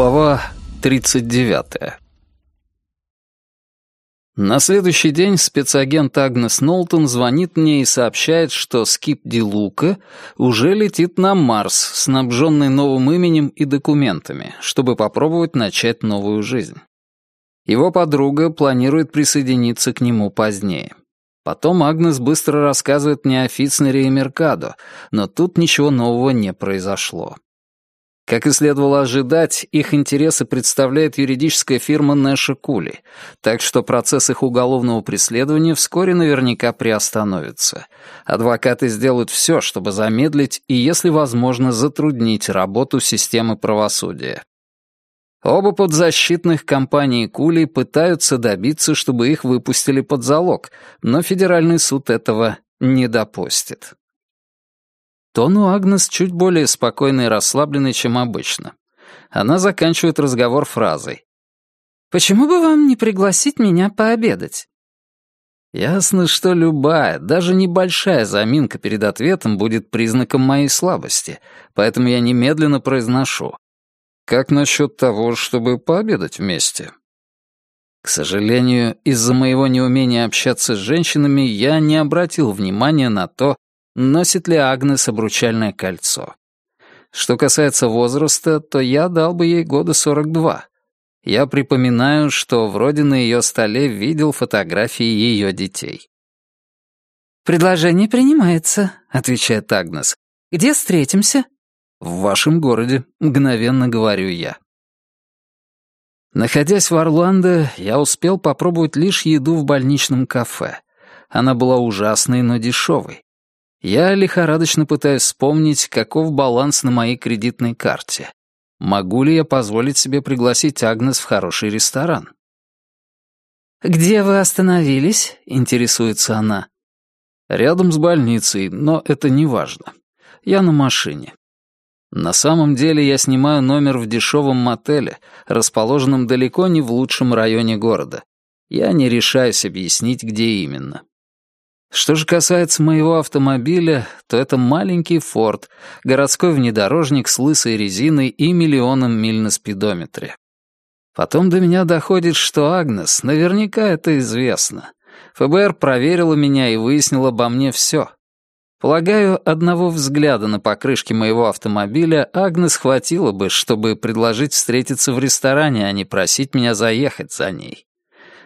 Глава 39. На следующий день спецагент Агнес Нолтон звонит мне и сообщает, что Скип Ди Лука уже летит на Марс, снабженный новым именем и документами, чтобы попробовать начать новую жизнь. Его подруга планирует присоединиться к нему позднее. Потом Агнес быстро рассказывает мне о Фитцнере и Меркадо, но тут ничего нового не произошло. Как и следовало ожидать, их интересы представляет юридическая фирма Нэша Кули, так что процесс их уголовного преследования вскоре наверняка приостановится. Адвокаты сделают все, чтобы замедлить и, если возможно, затруднить работу системы правосудия. Оба подзащитных компании Кули пытаются добиться, чтобы их выпустили под залог, но федеральный суд этого не допустит. Тон у Агнес чуть более спокойный и расслабленный, чем обычно. Она заканчивает разговор фразой. «Почему бы вам не пригласить меня пообедать?» Ясно, что любая, даже небольшая заминка перед ответом будет признаком моей слабости, поэтому я немедленно произношу. «Как насчет того, чтобы пообедать вместе?» К сожалению, из-за моего неумения общаться с женщинами я не обратил внимания на то, носит ли Агнес обручальное кольцо. Что касается возраста, то я дал бы ей года 42. Я припоминаю, что вроде на ее столе видел фотографии ее детей. «Предложение принимается», — отвечает Агнес. «Где встретимся?» «В вашем городе», — мгновенно говорю я. Находясь в Орландо, я успел попробовать лишь еду в больничном кафе. Она была ужасной, но дешевой. Я лихорадочно пытаюсь вспомнить, каков баланс на моей кредитной карте. Могу ли я позволить себе пригласить Агнес в хороший ресторан? «Где вы остановились?» — интересуется она. «Рядом с больницей, но это не важно. Я на машине. На самом деле я снимаю номер в дешевом мотеле, расположенном далеко не в лучшем районе города. Я не решаюсь объяснить, где именно. Что же касается моего автомобиля, то это маленький «Форд», городской внедорожник с лысой резиной и миллионом миль на спидометре. Потом до меня доходит, что Агнес, наверняка это известно. ФБР проверила меня и выяснила обо мне все. Полагаю, одного взгляда на покрышке моего автомобиля Агнес хватило бы, чтобы предложить встретиться в ресторане, а не просить меня заехать за ней.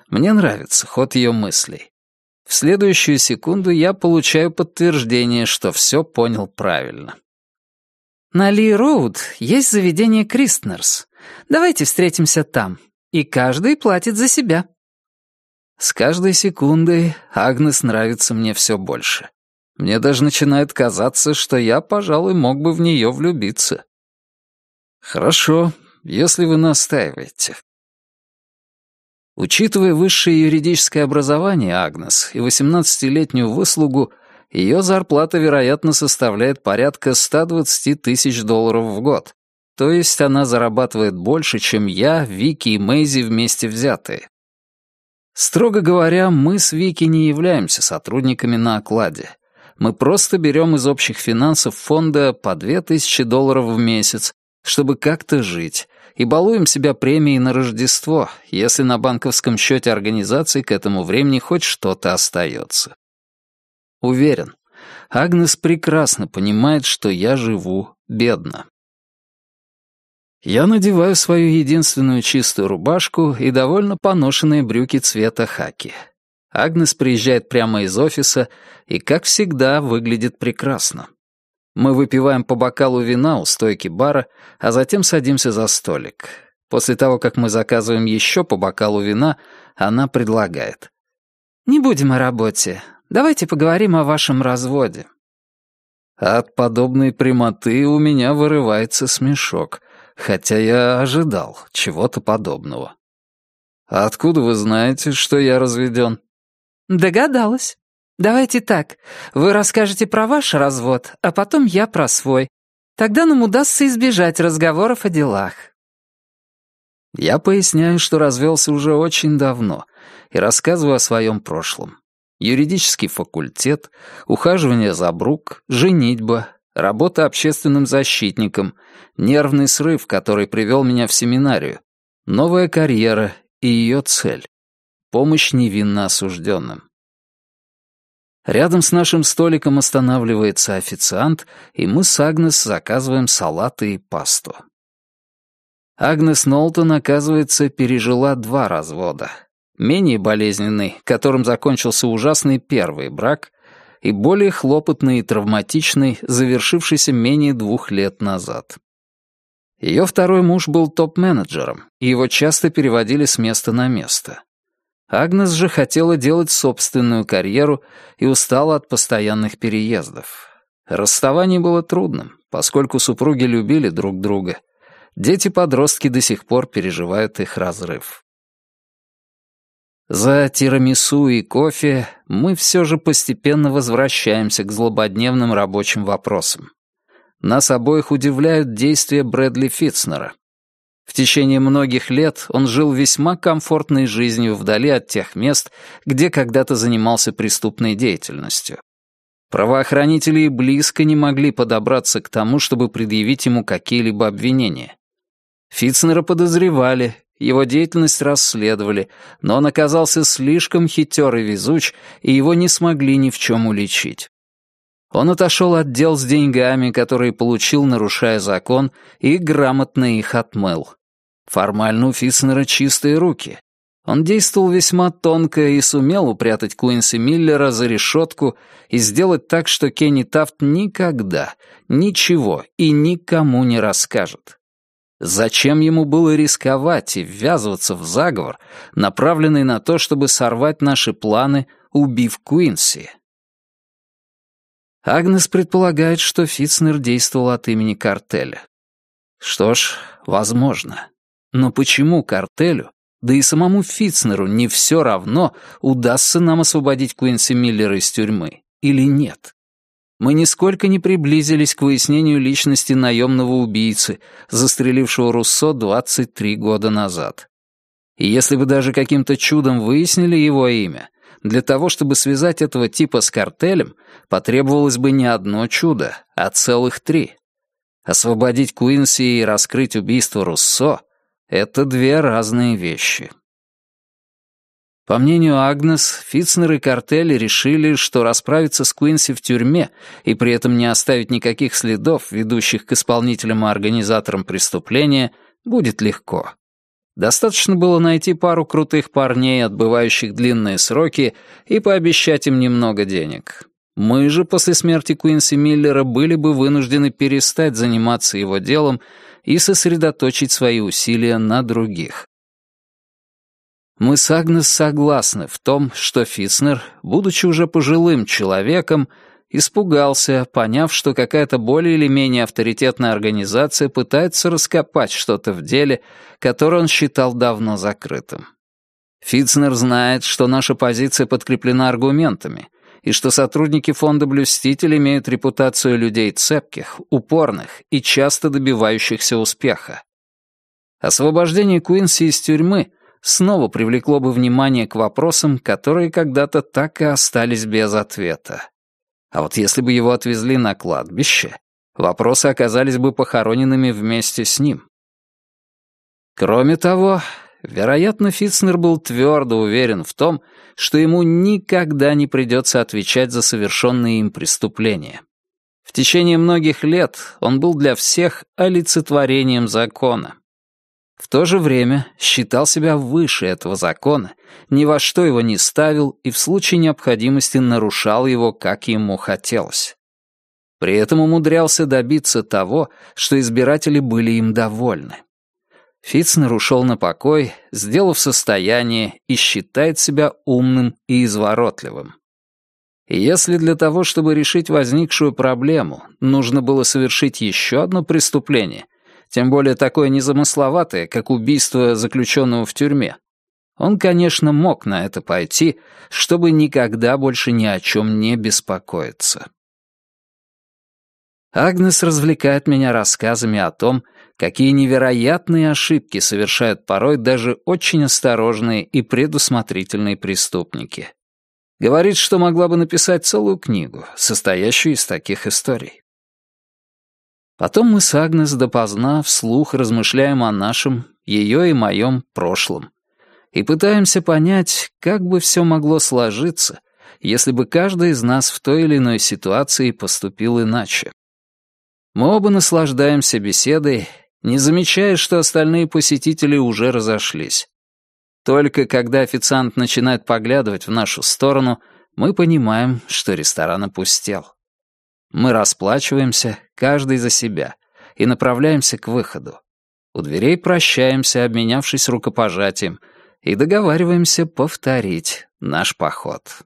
Мне нравится ход ее мыслей. В следующую секунду я получаю подтверждение, что все понял правильно. На Ли-Роуд есть заведение Кристнерс. Давайте встретимся там. И каждый платит за себя. С каждой секундой Агнес нравится мне все больше. Мне даже начинает казаться, что я, пожалуй, мог бы в нее влюбиться. Хорошо, если вы настаиваете. Учитывая высшее юридическое образование Агнес и 18-летнюю выслугу, ее зарплата, вероятно, составляет порядка 120 тысяч долларов в год. То есть она зарабатывает больше, чем я, Вики и Мэйзи вместе взятые. Строго говоря, мы с Вики не являемся сотрудниками на окладе. Мы просто берем из общих финансов фонда по 2000 долларов в месяц, чтобы как-то жить, и балуем себя премией на Рождество, если на банковском счете организации к этому времени хоть что-то остается. Уверен, Агнес прекрасно понимает, что я живу бедно. Я надеваю свою единственную чистую рубашку и довольно поношенные брюки цвета хаки. Агнес приезжает прямо из офиса и, как всегда, выглядит прекрасно. Мы выпиваем по бокалу вина у стойки бара, а затем садимся за столик. После того, как мы заказываем еще по бокалу вина, она предлагает. «Не будем о работе. Давайте поговорим о вашем разводе». От подобной прямоты у меня вырывается смешок, хотя я ожидал чего-то подобного. «Откуда вы знаете, что я разведен?» «Догадалась». Давайте так. Вы расскажете про ваш развод, а потом я про свой. Тогда нам удастся избежать разговоров о делах. Я поясняю, что развелся уже очень давно, и рассказываю о своем прошлом. Юридический факультет, ухаживание за Брук, женитьба, работа общественным защитником, нервный срыв, который привел меня в семинарию, новая карьера и ее цель — помощь невинно осужденным. Рядом с нашим столиком останавливается официант, и мы с Агнес заказываем салаты и пасту. Агнес Нолтон, оказывается, пережила два развода. Менее болезненный, которым закончился ужасный первый брак, и более хлопотный и травматичный, завершившийся менее двух лет назад. Ее второй муж был топ-менеджером, и его часто переводили с места на место. Агнес же хотела делать собственную карьеру и устала от постоянных переездов. Расставание было трудным, поскольку супруги любили друг друга. Дети-подростки до сих пор переживают их разрыв. За тирамису и кофе мы все же постепенно возвращаемся к злободневным рабочим вопросам. Нас обоих удивляют действия Брэдли Фитцнера. В течение многих лет он жил весьма комфортной жизнью вдали от тех мест, где когда-то занимался преступной деятельностью. Правоохранители и близко не могли подобраться к тому, чтобы предъявить ему какие-либо обвинения. Фитцнера подозревали, его деятельность расследовали, но он оказался слишком хитер и везуч, и его не смогли ни в чем уличить. Он отошел от дел с деньгами, которые получил, нарушая закон, и грамотно их отмыл. Формально у Фитцнера чистые руки. Он действовал весьма тонко и сумел упрятать Куинси Миллера за решетку и сделать так, что Кенни Тафт никогда, ничего и никому не расскажет. Зачем ему было рисковать и ввязываться в заговор, направленный на то, чтобы сорвать наши планы, убив Куинси? Агнес предполагает, что Фитцнер действовал от имени картеля. Что ж, возможно. Но почему картелю, да и самому Фитцнеру не все равно, удастся нам освободить Куинси Миллера из тюрьмы или нет? мы нисколько не приблизились к выяснению личности наемного убийцы, застрелившего Руссо 23 года назад. И если бы даже каким-то чудом выяснили его имя, для того, чтобы связать этого типа с картелем, потребовалось бы не одно чудо, а целых три. Освободить Куинси и раскрыть убийство Руссо — это две разные вещи. По мнению Агнес, Фитцнер и картели решили, что расправиться с Куинси в тюрьме и при этом не оставить никаких следов, ведущих к исполнителям и организаторам преступления, будет легко. Достаточно было найти пару крутых парней, отбывающих длинные сроки, и пообещать им немного денег. Мы же после смерти Куинси Миллера были бы вынуждены перестать заниматься его делом и сосредоточить свои усилия на других. Мы с Агнес согласны в том, что Фиснер, будучи уже пожилым человеком, испугался, поняв, что какая-то более или менее авторитетная организация пытается раскопать что-то в деле, которое он считал давно закрытым. Фитцнер знает, что наша позиция подкреплена аргументами, и что сотрудники фонда «Блюститель» имеют репутацию людей цепких, упорных и часто добивающихся успеха. Освобождение Куинси из тюрьмы — снова привлекло бы внимание к вопросам, которые когда-то так и остались без ответа. А вот если бы его отвезли на кладбище, вопросы оказались бы похороненными вместе с ним. Кроме того, вероятно, Фитцнер был твердо уверен в том, что ему никогда не придется отвечать за совершенные им преступления. В течение многих лет он был для всех олицетворением закона. В то же время считал себя выше этого закона, ни во что его не ставил и в случае необходимости нарушал его, как ему хотелось. При этом умудрялся добиться того, что избиратели были им довольны. Фитцнер ушел на покой, сделав состояние и считает себя умным и изворотливым. Если для того, чтобы решить возникшую проблему, нужно было совершить еще одно преступление, тем более такое незамысловатое, как убийство заключенного в тюрьме. Он, конечно, мог на это пойти, чтобы никогда больше ни о чем не беспокоиться. Агнес развлекает меня рассказами о том, какие невероятные ошибки совершают порой даже очень осторожные и предусмотрительные преступники. Говорит, что могла бы написать целую книгу, состоящую из таких историй. Потом мы с Агнес допоздна вслух размышляем о нашем, ее и моем прошлом. И пытаемся понять, как бы все могло сложиться, если бы каждый из нас в той или иной ситуации поступил иначе. Мы оба наслаждаемся беседой, не замечая, что остальные посетители уже разошлись. Только когда официант начинает поглядывать в нашу сторону, мы понимаем, что ресторан опустел. Мы расплачиваемся, каждый за себя, и направляемся к выходу. У дверей прощаемся, обменявшись рукопожатием, и договариваемся повторить наш поход.